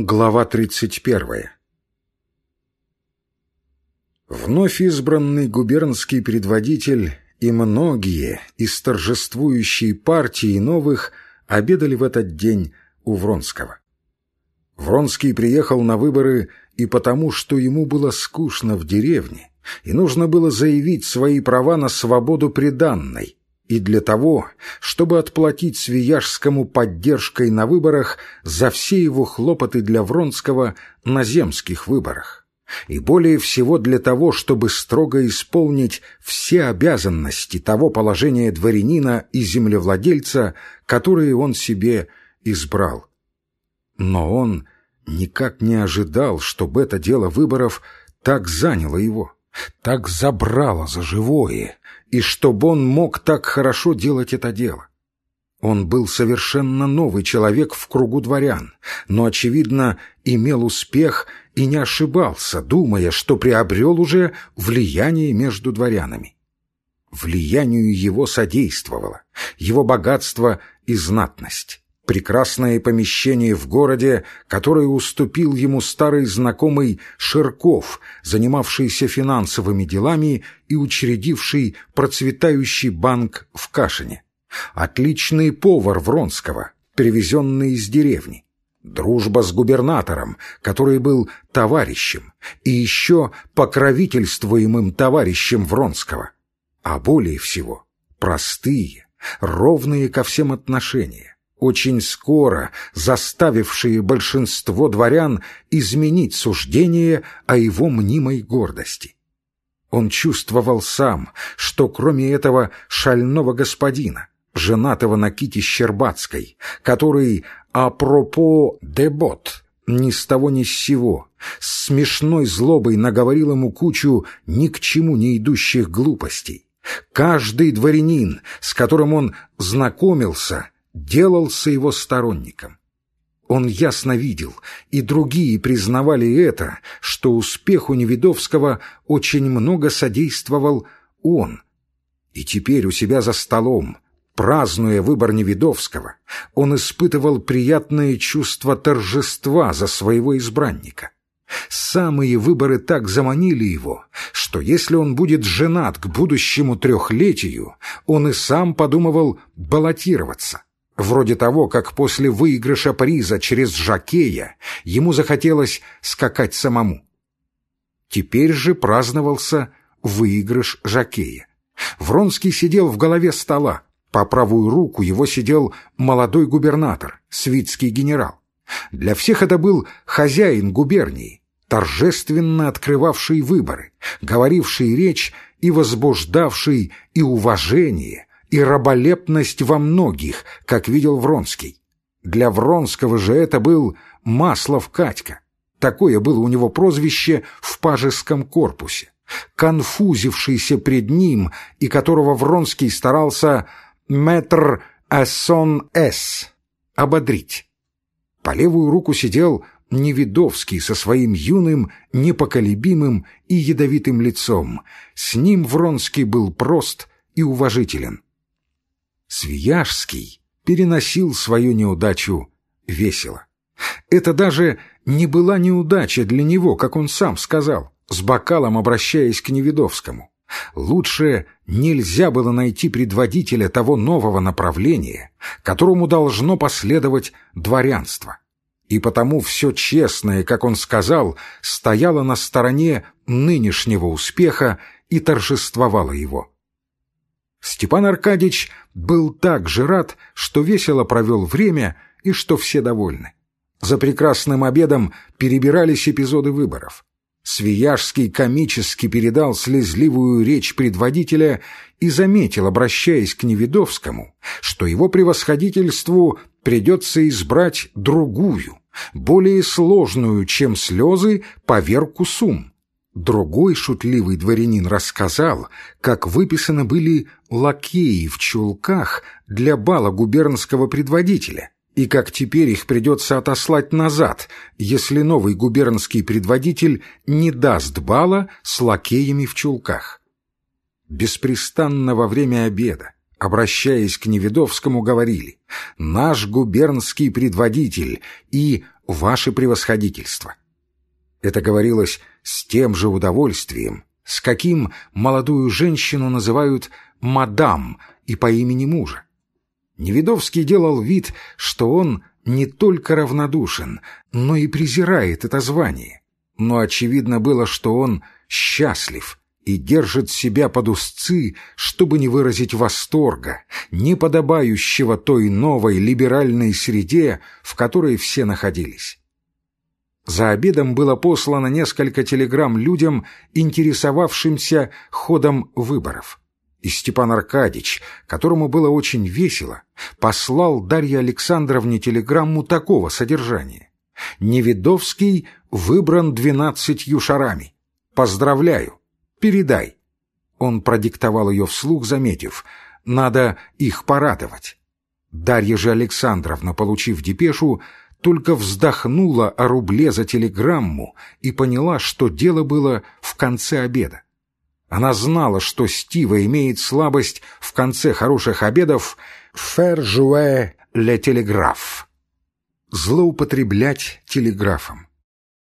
Глава 31 Вновь избранный губернский предводитель и многие из торжествующей партии новых обедали в этот день у Вронского. Вронский приехал на выборы и потому, что ему было скучно в деревне, и нужно было заявить свои права на свободу приданной, и для того, чтобы отплатить Свияжскому поддержкой на выборах за все его хлопоты для Вронского на земских выборах. И более всего для того, чтобы строго исполнить все обязанности того положения дворянина и землевладельца, которые он себе избрал. Но он никак не ожидал, чтобы это дело выборов так заняло его, так забрало за живое, и чтобы он мог так хорошо делать это дело. Он был совершенно новый человек в кругу дворян, но, очевидно, имел успех и не ошибался, думая, что приобрел уже влияние между дворянами. Влиянию его содействовало, его богатство и знатность прекрасное помещение в городе, которое уступил ему старый знакомый Ширков, занимавшийся финансовыми делами и учредивший процветающий банк в Кашине. Отличный повар Вронского, привезенный из деревни. Дружба с губернатором, который был товарищем, и еще покровительствуемым товарищем Вронского. А более всего простые, ровные ко всем отношения очень скоро заставившие большинство дворян изменить суждение о его мнимой гордости. Он чувствовал сам, что кроме этого шального господина, женатого на Ките Щербацкой, который «апропо дебот», ни с того ни с сего, с смешной злобой наговорил ему кучу ни к чему не идущих глупостей. Каждый дворянин, с которым он знакомился, делался его сторонником. Он ясно видел, и другие признавали это, что успеху Невидовского очень много содействовал он. И теперь у себя за столом, празднуя выбор Невидовского, он испытывал приятное чувство торжества за своего избранника. Самые выборы так заманили его, что если он будет женат к будущему трехлетию, он и сам подумывал баллотироваться. Вроде того, как после выигрыша приза через Жакея ему захотелось скакать самому. Теперь же праздновался выигрыш Жакея. Вронский сидел в голове стола. По правую руку его сидел молодой губернатор, свитский генерал. Для всех это был хозяин губернии, торжественно открывавший выборы, говоривший речь и возбуждавший и уважение, и раболепность во многих, как видел Вронский. Для Вронского же это был Маслов Катька. Такое было у него прозвище в пажеском корпусе. Конфузившийся пред ним, и которого Вронский старался «метр эссон эс» — ободрить. По левую руку сидел Невидовский со своим юным, непоколебимым и ядовитым лицом. С ним Вронский был прост и уважителен. Свияжский переносил свою неудачу весело. Это даже не была неудача для него, как он сам сказал, с бокалом обращаясь к Невидовскому. Лучше нельзя было найти предводителя того нового направления, которому должно последовать дворянство. И потому все честное, как он сказал, стояло на стороне нынешнего успеха и торжествовало его. Степан Аркадьич был так же рад, что весело провел время и что все довольны. За прекрасным обедом перебирались эпизоды выборов. Свияжский комически передал слезливую речь предводителя и заметил, обращаясь к Невидовскому, что его превосходительству придется избрать другую, более сложную, чем слезы, поверку сумм. Другой шутливый дворянин рассказал, как выписаны были лакеи в чулках для бала губернского предводителя, и как теперь их придется отослать назад, если новый губернский предводитель не даст бала с лакеями в чулках. Беспрестанно во время обеда, обращаясь к Невидовскому, говорили «Наш губернский предводитель» и «Ваше превосходительство». Это говорилось с тем же удовольствием, с каким молодую женщину называют «мадам» и по имени мужа. Невидовский делал вид, что он не только равнодушен, но и презирает это звание. Но очевидно было, что он счастлив и держит себя под узцы, чтобы не выразить восторга, не подобающего той новой либеральной среде, в которой все находились. За обедом было послано несколько телеграмм людям, интересовавшимся ходом выборов. И Степан Аркадьич, которому было очень весело, послал Дарье Александровне телеграмму такого содержания. «Невидовский выбран двенадцатью шарами. Поздравляю. Передай». Он продиктовал ее вслух, заметив, «Надо их порадовать». Дарья же Александровна, получив депешу, только вздохнула о рубле за телеграмму и поняла, что дело было в конце обеда. Она знала, что Стива имеет слабость в конце хороших обедов «faire jouer le телеграф» — злоупотреблять телеграфом.